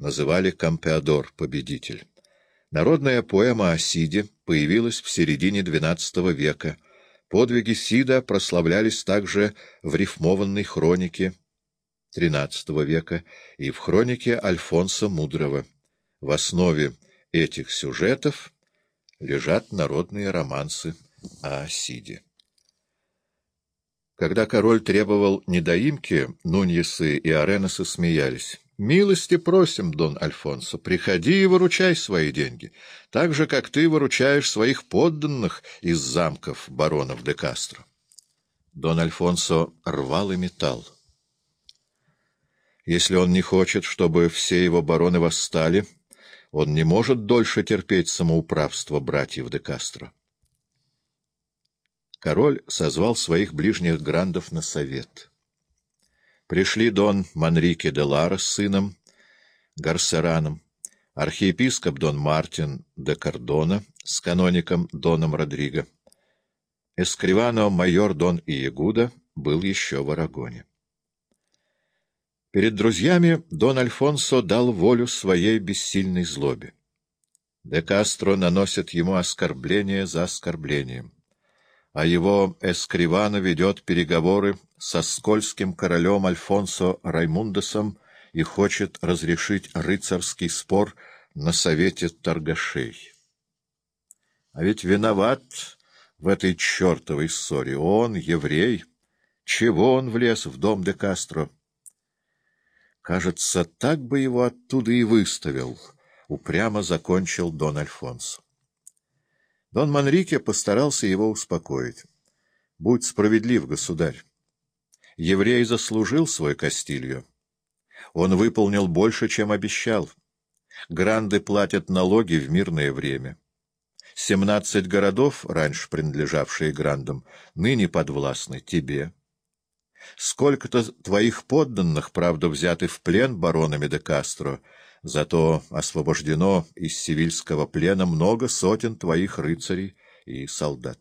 называли Кампеадор, победитель. Народная поэма о Сиде появилась в середине XII века. Подвиги Сида прославлялись также в рифмованной хронике XIII века и в хронике Альфонса Мудрого. В основе этих сюжетов лежат народные романсы о Сиде. Когда король требовал недоимки, Нуньесы и Аренесы смеялись. «Милости просим, Дон Альфонсо, приходи и выручай свои деньги, так же, как ты выручаешь своих подданных из замков баронов де Кастро». Дон Альфонсо рвал и металл. Если он не хочет, чтобы все его бароны восстали, он не может дольше терпеть самоуправство братьев де Кастро король созвал своих ближних грандов на совет. Пришли дон Манрике де Лара с сыном Гарсераном, архиепископ дон Мартин де Кордона с каноником доном Родриго. Эскривано майор дон Иегуда был еще в Арагоне. Перед друзьями дон Альфонсо дал волю своей бессильной злобе. Де Кастро наносит ему оскорбление за оскорблением а его Эскривана ведет переговоры со скользким королем Альфонсо Раймундесом и хочет разрешить рыцарский спор на совете торгашей. А ведь виноват в этой чертовой ссоре он, еврей. Чего он влез в дом де Кастро? Кажется, так бы его оттуда и выставил, — упрямо закончил Дон Альфонсо. Дон Манрике постарался его успокоить. «Будь справедлив, государь. Еврей заслужил свой Кастилью. Он выполнил больше, чем обещал. Гранды платят налоги в мирное время. Семнадцать городов, раньше принадлежавшие грандам, ныне подвластны тебе. Сколько-то твоих подданных, правда, взяты в плен баронами де Кастро — Зато освобождено из сивильского плена много сотен твоих рыцарей и солдат.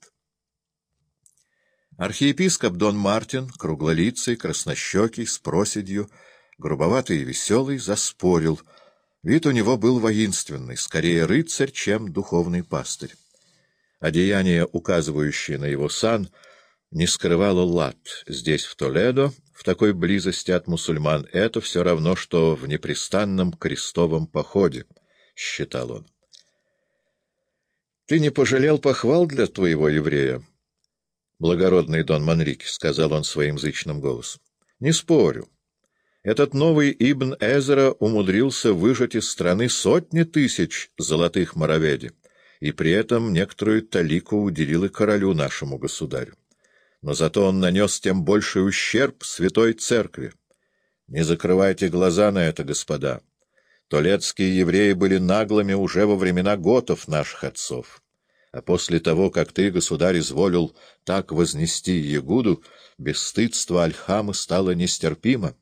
Архиепископ Дон Мартин, круглолицый, краснощекий, с проседью, грубоватый и веселый, заспорил. Вид у него был воинственный, скорее рыцарь, чем духовный пастырь. Одеяние, указывающее на его сан, не скрывало лад. Здесь, в Толедо, в такой близости от мусульман, это все равно, что в непрестанном крестовом походе, — считал он. — Ты не пожалел похвал для твоего еврея? — Благородный Дон Манрике, — сказал он своим зычным голосом. — Не спорю. Этот новый Ибн Эзра умудрился выжать из страны сотни тысяч золотых мороведи, и при этом некоторую талику уделил и королю нашему государю но зато он нанес тем больший ущерб святой церкви. Не закрывайте глаза на это, господа. Толецкие евреи были наглыми уже во времена готов наших отцов. А после того, как ты, государь, изволил так вознести Ягуду, бесстыдство Альхамы стало нестерпимо.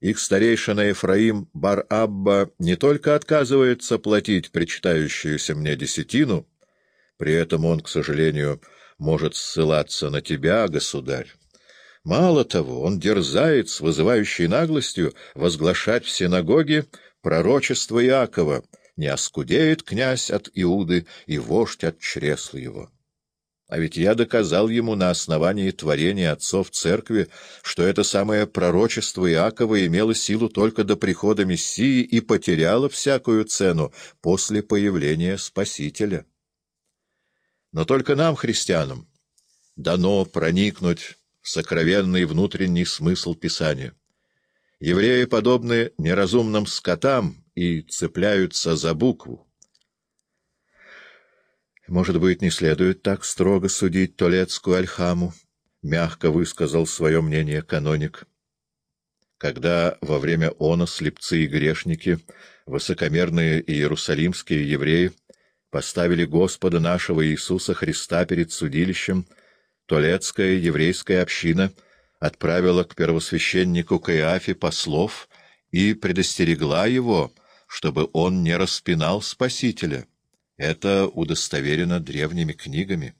Их старейшина Ефраим Бар-Абба не только отказывается платить причитающуюся мне десятину, при этом он, к сожалению, может ссылаться на тебя, государь. Мало того, он дерзает с вызывающей наглостью возглашать в синагоге пророчество Иакова, не оскудеет князь от Иуды и вождь от чресла его. А ведь я доказал ему на основании творения отцов церкви, что это самое пророчество Иакова имело силу только до прихода Мессии и потеряло всякую цену после появления Спасителя. Но только нам, христианам, дано проникнуть в сокровенный внутренний смысл Писания. Евреи подобны неразумным скотам и цепляются за букву. Может быть, не следует так строго судить Толецкую Альхаму, — мягко высказал свое мнение каноник. Когда во время она слепцы и грешники, высокомерные иерусалимские евреи, поставили Господа нашего Иисуса Христа перед судилищем, Толецкая еврейская община отправила к первосвященнику Каиафе послов и предостерегла его, чтобы он не распинал Спасителя. Это удостоверено древними книгами.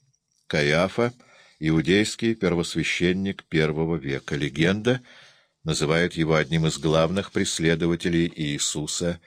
Каиафа — иудейский первосвященник первого века. Легенда называет его одним из главных преследователей Иисуса